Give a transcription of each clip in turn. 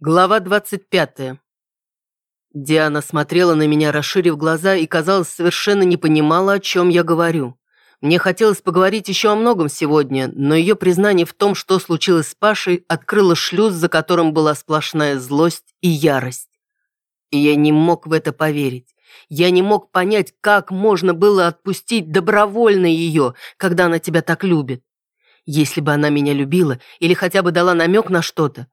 Глава 25. Диана смотрела на меня, расширив глаза, и, казалось, совершенно не понимала, о чем я говорю. Мне хотелось поговорить еще о многом сегодня, но ее признание в том, что случилось с Пашей, открыло шлюз, за которым была сплошная злость и ярость. И я не мог в это поверить. Я не мог понять, как можно было отпустить добровольно ее, когда она тебя так любит. Если бы она меня любила или хотя бы дала намек на что-то,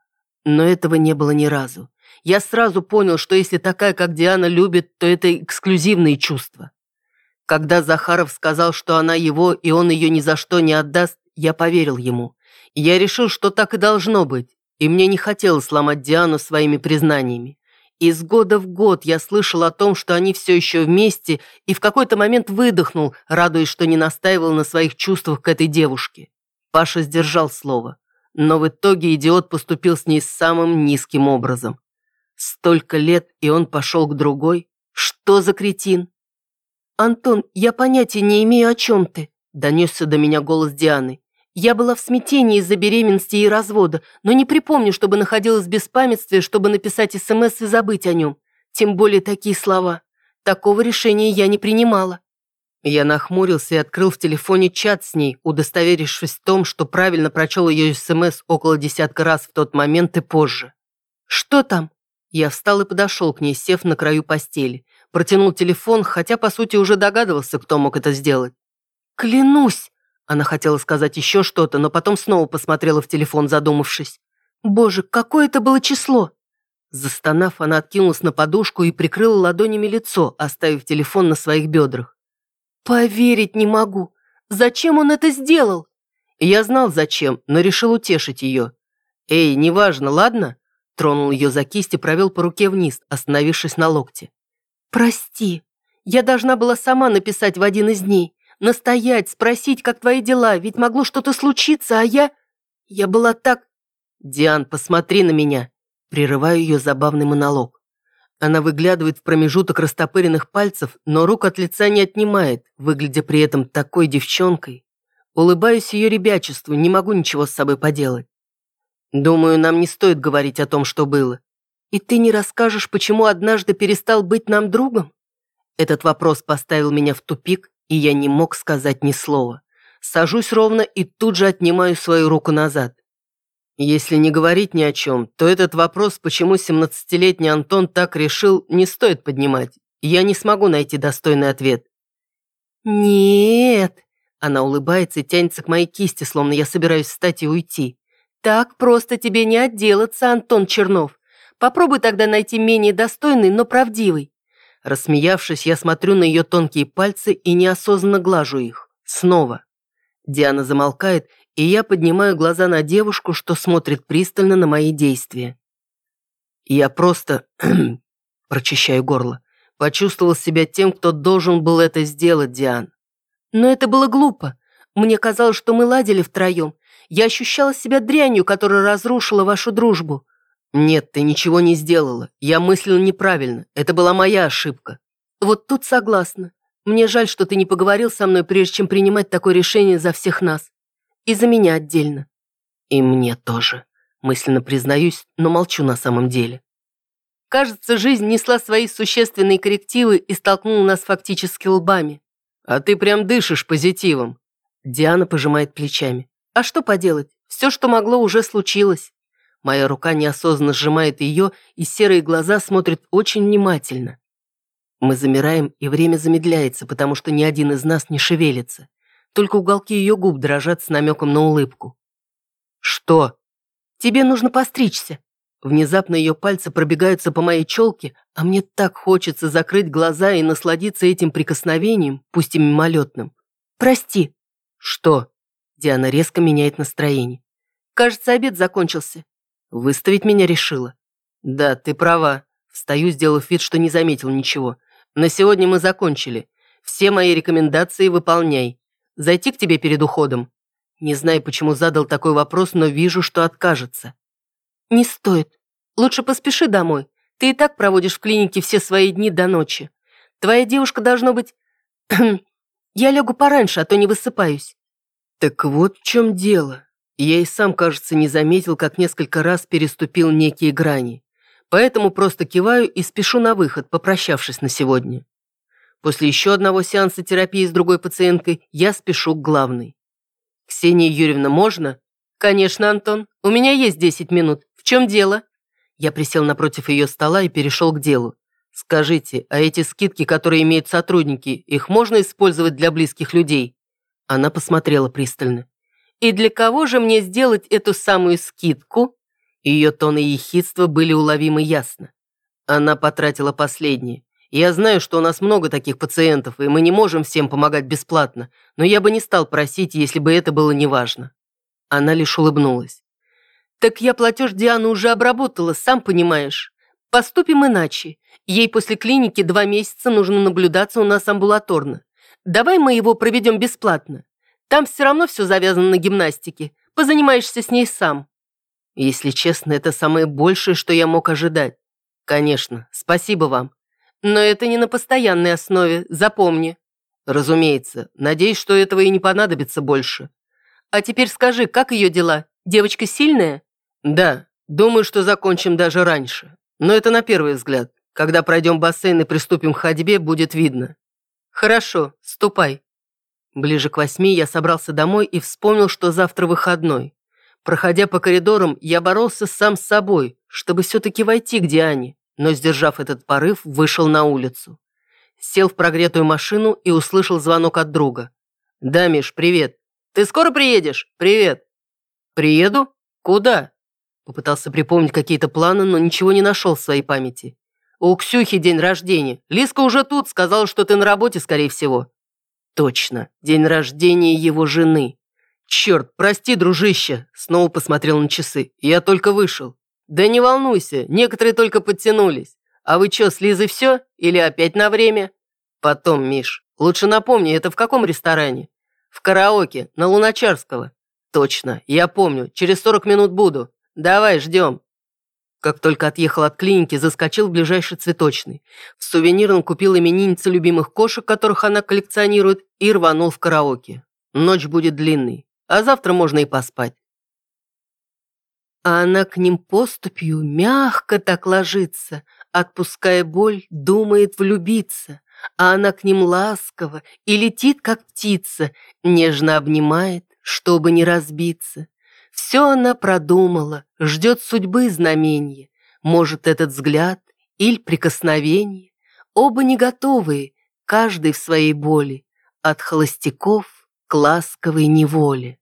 но этого не было ни разу. Я сразу понял, что если такая, как Диана, любит, то это эксклюзивные чувства. Когда Захаров сказал, что она его, и он ее ни за что не отдаст, я поверил ему. Я решил, что так и должно быть, и мне не хотелось сломать Диану своими признаниями. Из года в год я слышал о том, что они все еще вместе, и в какой-то момент выдохнул, радуясь, что не настаивал на своих чувствах к этой девушке. Паша сдержал слово. Но в итоге идиот поступил с ней самым низким образом. Столько лет, и он пошел к другой? Что за кретин? «Антон, я понятия не имею, о чем ты», – донесся до меня голос Дианы. «Я была в смятении из-за беременности и развода, но не припомню, чтобы находилась в беспамятстве, чтобы написать СМС и забыть о нем. Тем более такие слова. Такого решения я не принимала». Я нахмурился и открыл в телефоне чат с ней, удостоверившись в том, что правильно прочел ее СМС около десятка раз в тот момент и позже. «Что там?» Я встал и подошел к ней, сев на краю постели. Протянул телефон, хотя, по сути, уже догадывался, кто мог это сделать. «Клянусь!» Она хотела сказать еще что-то, но потом снова посмотрела в телефон, задумавшись. «Боже, какое это было число!» Застонав, она откинулась на подушку и прикрыла ладонями лицо, оставив телефон на своих бедрах. «Поверить не могу! Зачем он это сделал?» Я знал, зачем, но решил утешить ее. «Эй, неважно, ладно?» Тронул ее за кисть и провел по руке вниз, остановившись на локте. «Прости, я должна была сама написать в один из дней. Настоять, спросить, как твои дела, ведь могло что-то случиться, а я... Я была так...» «Диан, посмотри на меня!» Прерываю ее забавный монолог. Она выглядывает в промежуток растопыренных пальцев, но рук от лица не отнимает, выглядя при этом такой девчонкой. Улыбаюсь ее ребячеству, не могу ничего с собой поделать. Думаю, нам не стоит говорить о том, что было. И ты не расскажешь, почему однажды перестал быть нам другом? Этот вопрос поставил меня в тупик, и я не мог сказать ни слова. Сажусь ровно и тут же отнимаю свою руку назад. Если не говорить ни о чем, то этот вопрос, почему 17-летний Антон так решил, не стоит поднимать. Я не смогу найти достойный ответ. «Нет», — она улыбается и тянется к моей кисти, словно я собираюсь встать и уйти. «Так просто тебе не отделаться, Антон Чернов. Попробуй тогда найти менее достойный, но правдивый». Рассмеявшись, я смотрю на ее тонкие пальцы и неосознанно глажу их. Снова. Диана замолкает и я поднимаю глаза на девушку, что смотрит пристально на мои действия. Я просто, прочищаю горло, почувствовал себя тем, кто должен был это сделать, Диан. Но это было глупо. Мне казалось, что мы ладили втроем. Я ощущала себя дрянью, которая разрушила вашу дружбу. Нет, ты ничего не сделала. Я мыслил неправильно. Это была моя ошибка. Вот тут согласна. Мне жаль, что ты не поговорил со мной, прежде чем принимать такое решение за всех нас. И за меня отдельно. И мне тоже. Мысленно признаюсь, но молчу на самом деле. Кажется, жизнь несла свои существенные коррективы и столкнула нас фактически лбами. А ты прям дышишь позитивом. Диана пожимает плечами. А что поделать? Все, что могло, уже случилось. Моя рука неосознанно сжимает ее, и серые глаза смотрят очень внимательно. Мы замираем, и время замедляется, потому что ни один из нас не шевелится. Только уголки ее губ дрожат с намеком на улыбку. «Что?» «Тебе нужно постричься». Внезапно ее пальцы пробегаются по моей челке, а мне так хочется закрыть глаза и насладиться этим прикосновением, пусть и мимолетным. «Прости». «Что?» Диана резко меняет настроение. «Кажется, обед закончился. Выставить меня решила». «Да, ты права». Встаю, сделав вид, что не заметил ничего. «На сегодня мы закончили. Все мои рекомендации выполняй. Зайти к тебе перед уходом?» Не знаю, почему задал такой вопрос, но вижу, что откажется. «Не стоит. Лучше поспеши домой. Ты и так проводишь в клинике все свои дни до ночи. Твоя девушка должно быть... Я лягу пораньше, а то не высыпаюсь». «Так вот в чем дело. Я и сам, кажется, не заметил, как несколько раз переступил некие грани. Поэтому просто киваю и спешу на выход, попрощавшись на сегодня. После еще одного сеанса терапии с другой пациенткой я спешу к главной. «Ксения Юрьевна, можно?» «Конечно, Антон. У меня есть 10 минут. В чем дело?» Я присел напротив ее стола и перешел к делу. «Скажите, а эти скидки, которые имеют сотрудники, их можно использовать для близких людей?» Она посмотрела пристально. «И для кого же мне сделать эту самую скидку?» Ее тон и ехидство были уловимы ясно. Она потратила Я знаю, что у нас много таких пациентов, и мы не можем всем помогать бесплатно, но я бы не стал просить, если бы это было неважно. Она лишь улыбнулась. «Так я платеж Дианы уже обработала, сам понимаешь. Поступим иначе. Ей после клиники два месяца нужно наблюдаться у нас амбулаторно. Давай мы его проведем бесплатно. Там все равно все завязано на гимнастике. Позанимаешься с ней сам». Если честно, это самое большее, что я мог ожидать. Конечно, спасибо вам. Но это не на постоянной основе, запомни. Разумеется, надеюсь, что этого и не понадобится больше. А теперь скажи, как ее дела? Девочка сильная? Да, думаю, что закончим даже раньше. Но это на первый взгляд. Когда пройдем бассейн и приступим к ходьбе, будет видно. Хорошо, ступай. Ближе к восьми я собрался домой и вспомнил, что завтра выходной. Проходя по коридорам, я боролся сам с собой, чтобы все-таки войти к Диане, но, сдержав этот порыв, вышел на улицу. Сел в прогретую машину и услышал звонок от друга. «Да, Миш, привет. Ты скоро приедешь? Привет». «Приеду? Куда?» Попытался припомнить какие-то планы, но ничего не нашел в своей памяти. «У Ксюхи день рождения. Лиска уже тут, сказала, что ты на работе, скорее всего». «Точно, день рождения его жены. «Черт, прости, дружище!» Снова посмотрел на часы. «Я только вышел». «Да не волнуйся, некоторые только подтянулись. А вы что, с Лизой все? Или опять на время?» «Потом, Миш. Лучше напомни, это в каком ресторане?» «В караоке, на Луначарского». «Точно, я помню. Через 40 минут буду. Давай, ждем». Как только отъехал от клиники, заскочил в ближайший цветочный. В сувенирном купил имениннице любимых кошек, которых она коллекционирует, и рванул в караоке. Ночь будет длинной а завтра можно и поспать. А она к ним поступью мягко так ложится, отпуская боль, думает влюбиться, а она к ним ласково и летит, как птица, нежно обнимает, чтобы не разбиться. Все она продумала, ждет судьбы знаменья, может, этот взгляд или прикосновение. Оба не готовые, каждый в своей боли, от холостяков к ласковой неволе.